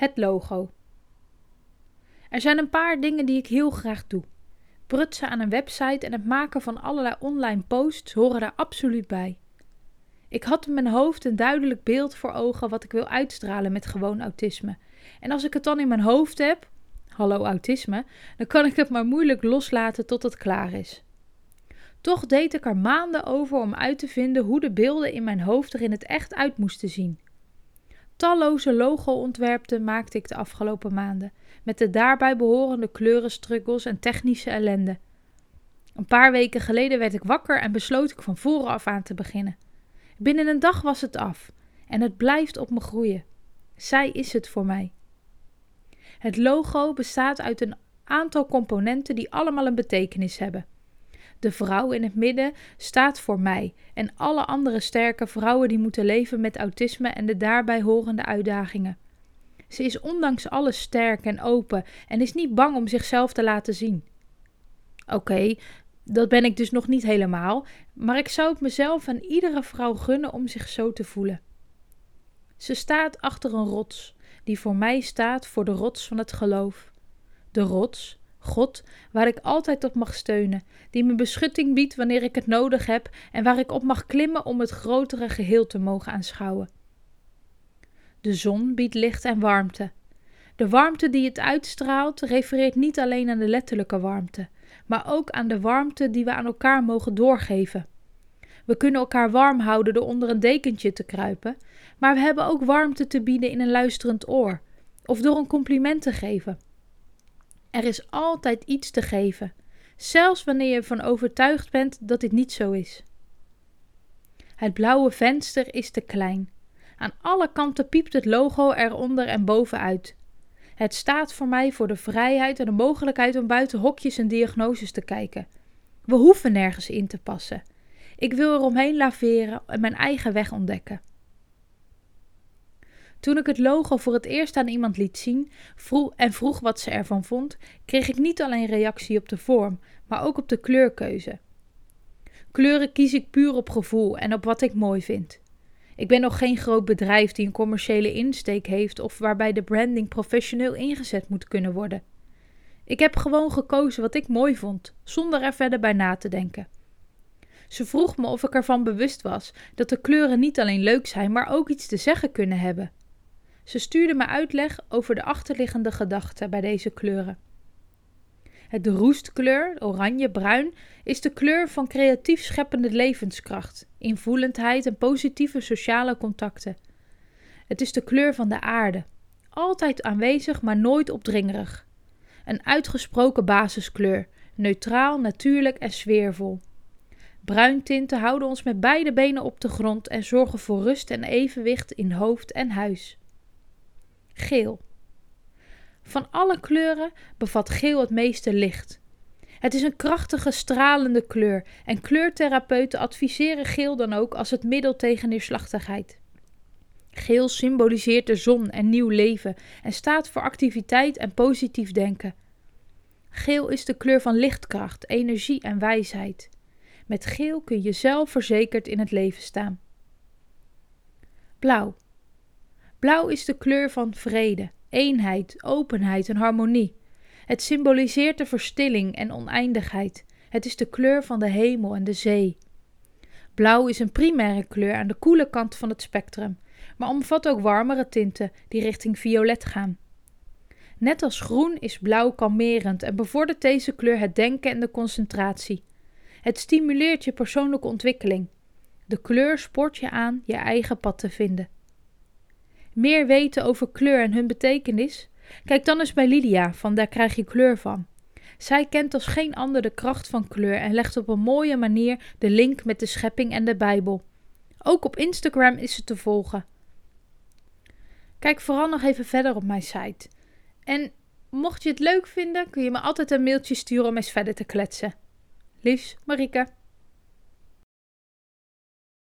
Het logo. Er zijn een paar dingen die ik heel graag doe. Prutsen aan een website en het maken van allerlei online posts horen daar absoluut bij. Ik had in mijn hoofd een duidelijk beeld voor ogen wat ik wil uitstralen met gewoon autisme. En als ik het dan in mijn hoofd heb, hallo autisme, dan kan ik het maar moeilijk loslaten tot het klaar is. Toch deed ik er maanden over om uit te vinden hoe de beelden in mijn hoofd er in het echt uit moesten zien. Talloze logo-ontwerpen maakte ik de afgelopen maanden, met de daarbij behorende kleurenstruggles en technische ellende. Een paar weken geleden werd ik wakker en besloot ik van voren af aan te beginnen. Binnen een dag was het af en het blijft op me groeien. Zij is het voor mij. Het logo bestaat uit een aantal componenten die allemaal een betekenis hebben. De vrouw in het midden staat voor mij en alle andere sterke vrouwen die moeten leven met autisme en de daarbij horende uitdagingen. Ze is ondanks alles sterk en open en is niet bang om zichzelf te laten zien. Oké, dat ben ik dus nog niet helemaal, maar ik zou het mezelf en iedere vrouw gunnen om zich zo te voelen. Ze staat achter een rots, die voor mij staat voor de rots van het geloof. De rots, God, waar ik altijd op mag steunen, die me beschutting biedt wanneer ik het nodig heb en waar ik op mag klimmen om het grotere geheel te mogen aanschouwen. De zon biedt licht en warmte. De warmte die het uitstraalt refereert niet alleen aan de letterlijke warmte, maar ook aan de warmte die we aan elkaar mogen doorgeven. We kunnen elkaar warm houden door onder een dekentje te kruipen, maar we hebben ook warmte te bieden in een luisterend oor of door een compliment te geven. Er is altijd iets te geven, zelfs wanneer je ervan overtuigd bent dat dit niet zo is. Het blauwe venster is te klein. Aan alle kanten piept het logo eronder en bovenuit. Het staat voor mij voor de vrijheid en de mogelijkheid om buiten hokjes en diagnoses te kijken. We hoeven nergens in te passen. Ik wil er omheen laveren en mijn eigen weg ontdekken. Toen ik het logo voor het eerst aan iemand liet zien vroeg, en vroeg wat ze ervan vond, kreeg ik niet alleen reactie op de vorm, maar ook op de kleurkeuze. Kleuren kies ik puur op gevoel en op wat ik mooi vind. Ik ben nog geen groot bedrijf die een commerciële insteek heeft of waarbij de branding professioneel ingezet moet kunnen worden. Ik heb gewoon gekozen wat ik mooi vond, zonder er verder bij na te denken. Ze vroeg me of ik ervan bewust was dat de kleuren niet alleen leuk zijn, maar ook iets te zeggen kunnen hebben. Ze stuurde me uitleg over de achterliggende gedachten bij deze kleuren. Het roestkleur, oranje-bruin, is de kleur van creatief scheppende levenskracht, invoelendheid en positieve sociale contacten. Het is de kleur van de aarde, altijd aanwezig maar nooit opdringerig. Een uitgesproken basiskleur, neutraal, natuurlijk en sfeervol. Bruintinten houden ons met beide benen op de grond en zorgen voor rust en evenwicht in hoofd en huis. Geel. Van alle kleuren bevat geel het meeste licht. Het is een krachtige, stralende kleur en kleurtherapeuten adviseren geel dan ook als het middel tegen neerslachtigheid. Geel symboliseert de zon en nieuw leven en staat voor activiteit en positief denken. Geel is de kleur van lichtkracht, energie en wijsheid. Met geel kun je zelfverzekerd in het leven staan. Blauw. Blauw is de kleur van vrede, eenheid, openheid en harmonie. Het symboliseert de verstilling en oneindigheid. Het is de kleur van de hemel en de zee. Blauw is een primaire kleur aan de koele kant van het spectrum, maar omvat ook warmere tinten die richting violet gaan. Net als groen is blauw kalmerend en bevordert deze kleur het denken en de concentratie. Het stimuleert je persoonlijke ontwikkeling. De kleur spoort je aan je eigen pad te vinden meer weten over kleur en hun betekenis? Kijk dan eens bij Lydia van Daar krijg je kleur van. Zij kent als geen ander de kracht van kleur en legt op een mooie manier de link met de schepping en de Bijbel. Ook op Instagram is ze te volgen. Kijk vooral nog even verder op mijn site. En mocht je het leuk vinden, kun je me altijd een mailtje sturen om eens verder te kletsen. Liefs, Marike.